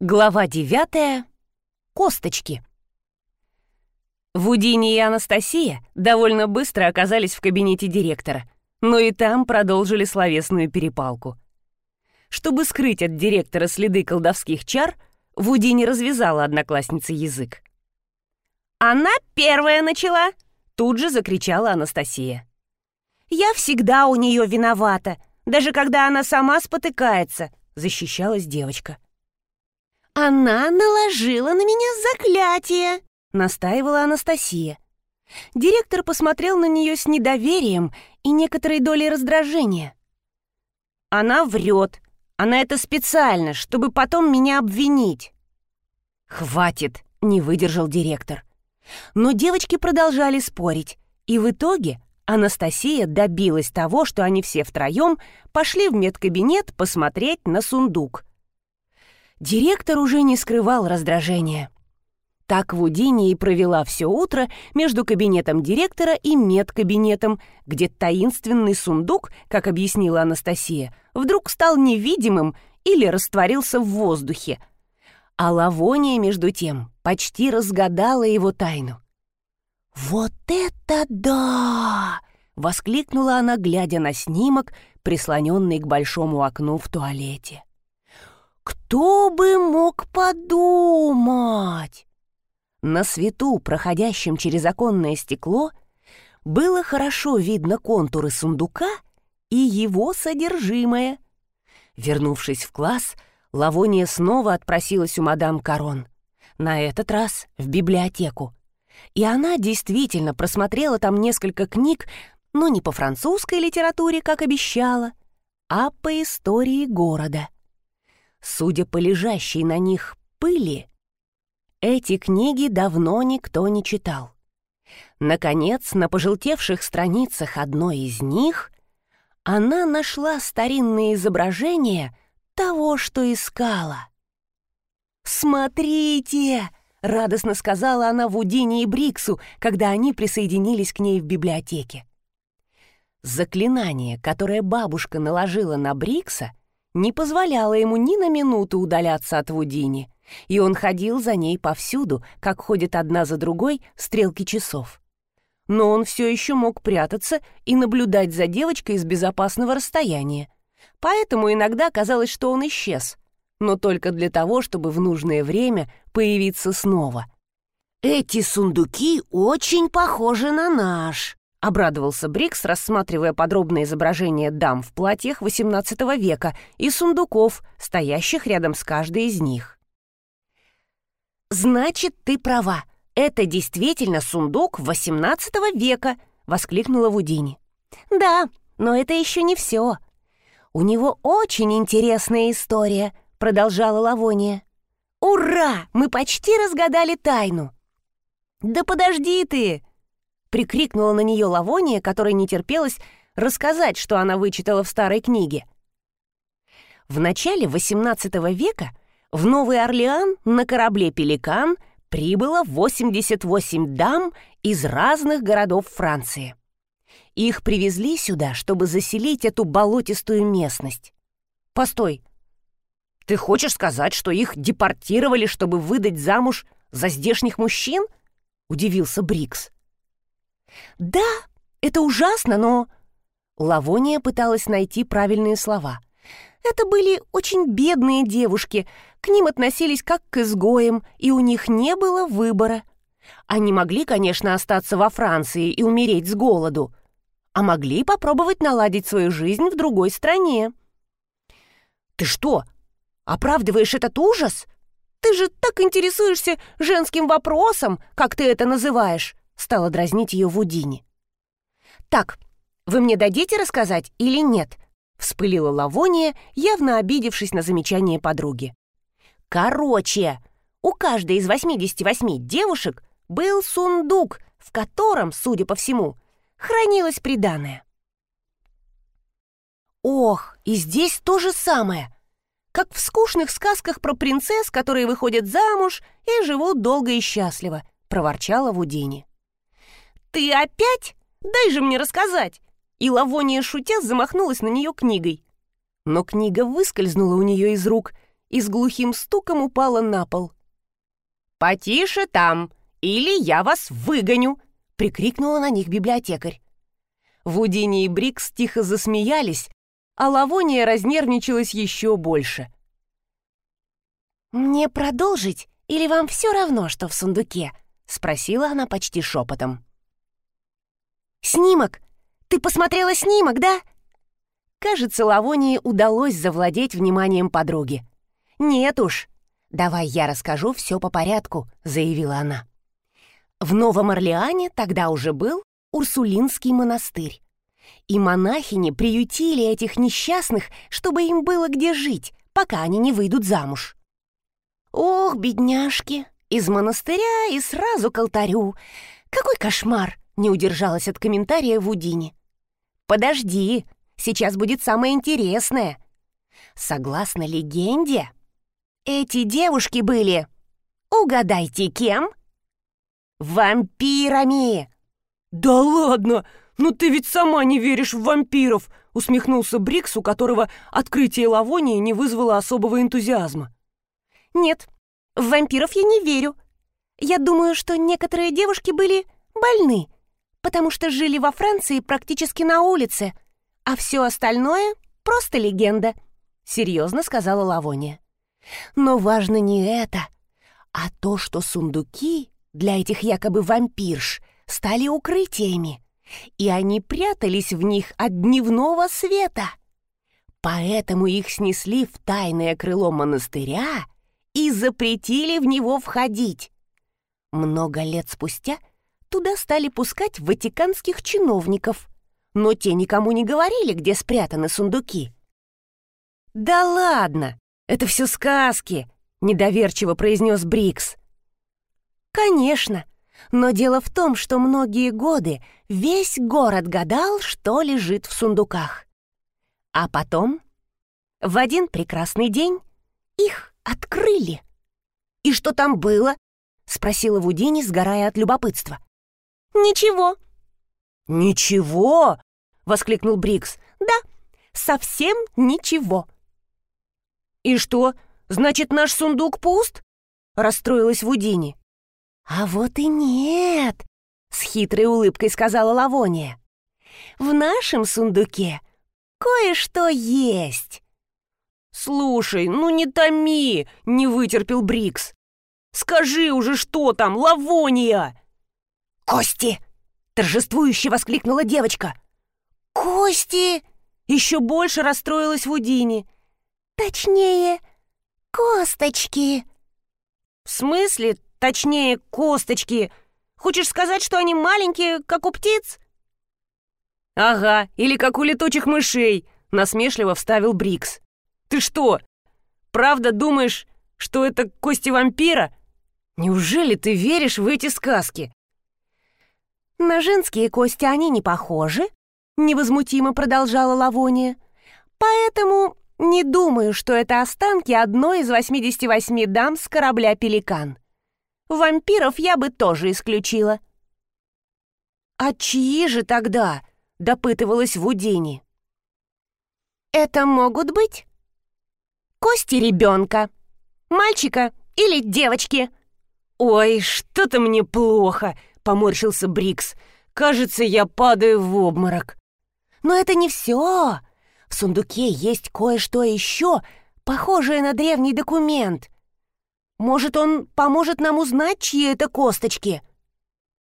Глава девятая. Косточки. Вудини и Анастасия довольно быстро оказались в кабинете директора, но и там продолжили словесную перепалку. Чтобы скрыть от директора следы колдовских чар, Вудини развязала однокласснице язык. «Она первая начала!» — тут же закричала Анастасия. «Я всегда у нее виновата, даже когда она сама спотыкается», — защищалась девочка. «Она наложила на меня заклятие!» — настаивала Анастасия. Директор посмотрел на нее с недоверием и некоторой долей раздражения. «Она врет. Она это специально, чтобы потом меня обвинить». «Хватит!» — не выдержал директор. Но девочки продолжали спорить, и в итоге Анастасия добилась того, что они все втроем пошли в медкабинет посмотреть на сундук. Директор уже не скрывал раздражения. Так Вудини и провела все утро между кабинетом директора и медкабинетом, где таинственный сундук, как объяснила Анастасия, вдруг стал невидимым или растворился в воздухе. А Лавония, между тем, почти разгадала его тайну. «Вот это да!» — воскликнула она, глядя на снимок, прислоненный к большому окну в туалете. Кто бы мог подумать? На свету, проходящем через оконное стекло, было хорошо видно контуры сундука и его содержимое. Вернувшись в класс, Лавония снова отпросилась у мадам Корон. На этот раз в библиотеку. И она действительно просмотрела там несколько книг, но не по французской литературе, как обещала, а по истории города. Судя по лежащей на них пыли, эти книги давно никто не читал. Наконец, на пожелтевших страницах одной из них она нашла старинное изображение того, что искала. «Смотрите!» — радостно сказала она Вудине и Бриксу, когда они присоединились к ней в библиотеке. Заклинание, которое бабушка наложила на Брикса — не позволяла ему ни на минуту удаляться от Вудини, и он ходил за ней повсюду, как ходят одна за другой стрелки часов. Но он все еще мог прятаться и наблюдать за девочкой с безопасного расстояния. Поэтому иногда казалось, что он исчез, но только для того, чтобы в нужное время появиться снова. «Эти сундуки очень похожи на наш», — обрадовался Брикс, рассматривая подробное изображение дам в платьях XVIII века и сундуков, стоящих рядом с каждой из них. «Значит, ты права. Это действительно сундук XVIII века!» — воскликнула Вудини. «Да, но это еще не все. У него очень интересная история», — продолжала Лавония. «Ура! Мы почти разгадали тайну!» «Да подожди ты!» Прикрикнула на нее Лавония, которая не терпелась рассказать, что она вычитала в старой книге. В начале XVIII века в Новый Орлеан на корабле «Пеликан» прибыло 88 дам из разных городов Франции. Их привезли сюда, чтобы заселить эту болотистую местность. Постой, ты хочешь сказать, что их депортировали, чтобы выдать замуж за здешних мужчин? Удивился Брикс. «Да, это ужасно, но...» Лавония пыталась найти правильные слова. Это были очень бедные девушки, к ним относились как к изгоям, и у них не было выбора. Они могли, конечно, остаться во Франции и умереть с голоду, а могли попробовать наладить свою жизнь в другой стране. «Ты что, оправдываешь этот ужас? Ты же так интересуешься женским вопросом, как ты это называешь!» Стала дразнить ее Вудини. «Так, вы мне дадите рассказать или нет?» Вспылила Лавония, явно обидевшись на замечание подруги. «Короче, у каждой из 88 девушек был сундук, в котором, судя по всему, хранилось приданое. Ох, и здесь то же самое, как в скучных сказках про принцесс, которые выходят замуж и живут долго и счастливо, проворчала Вудини. «Ты опять? Дай же мне рассказать!» И Лавония, шутя, замахнулась на нее книгой. Но книга выскользнула у нее из рук, и с глухим стуком упала на пол. «Потише там, или я вас выгоню!» — прикрикнула на них библиотекарь. Вудини и Брикс тихо засмеялись, а Лавония разнервничалась еще больше. «Мне продолжить, или вам все равно, что в сундуке?» — спросила она почти шепотом. «Снимок! Ты посмотрела снимок, да?» Кажется, Лавонии удалось завладеть вниманием подруги. «Нет уж, давай я расскажу все по порядку», — заявила она. В Новом Орлеане тогда уже был Урсулинский монастырь. И монахини приютили этих несчастных, чтобы им было где жить, пока они не выйдут замуж. Ох, бедняжки, из монастыря и сразу к алтарю. Какой кошмар, не удержалась от комментария Вудини. Подожди, сейчас будет самое интересное. Согласно легенде, эти девушки были... Угадайте, кем? Вампирами! «Да ладно! Ну ты ведь сама не веришь в вампиров!» усмехнулся Брикс, у которого открытие Лавонии не вызвало особого энтузиазма. «Нет, в вампиров я не верю. Я думаю, что некоторые девушки были больны, потому что жили во Франции практически на улице, а все остальное — просто легенда», — серьезно сказала Лавония. «Но важно не это, а то, что сундуки для этих якобы вампирш — стали укрытиями, и они прятались в них от дневного света. Поэтому их снесли в тайное крыло монастыря и запретили в него входить. Много лет спустя туда стали пускать ватиканских чиновников, но те никому не говорили, где спрятаны сундуки. «Да ладно, это все сказки», — недоверчиво произнес Брикс. «Конечно», но дело в том, что многие годы весь город гадал, что лежит в сундуках. А потом, в один прекрасный день, их открыли. «И что там было?» — спросила Вудини, сгорая от любопытства. «Ничего». «Ничего?» — воскликнул Брикс. «Да, совсем ничего». «И что, значит, наш сундук пуст?» — расстроилась Вудини. «А вот и нет!» — с хитрой улыбкой сказала Лавония. «В нашем сундуке кое-что есть!» «Слушай, ну не томи!» — не вытерпел Брикс. «Скажи уже, что там, Лавония!» «Кости!» — торжествующе воскликнула девочка. «Кости!» — еще больше расстроилась Вудини. «Точнее, косточки!» «В смысле Точнее, косточки. Хочешь сказать, что они маленькие, как у птиц?» «Ага, или как у летучих мышей», — насмешливо вставил Брикс. «Ты что, правда думаешь, что это кости вампира? Неужели ты веришь в эти сказки?» «На женские кости они не похожи», — невозмутимо продолжала Лавония. «Поэтому не думаю, что это останки одной из 88 дам с корабля «Пеликан». Вампиров я бы тоже исключила». «А чьи же тогда?» — допытывалась Вудини. «Это могут быть кости ребенка, мальчика или девочки». «Ой, что-то мне плохо», — поморщился Брикс. «Кажется, я падаю в обморок». «Но это не все. В сундуке есть кое-что еще, похожее на древний документ. Может, он поможет нам узнать, чьи это косточки?»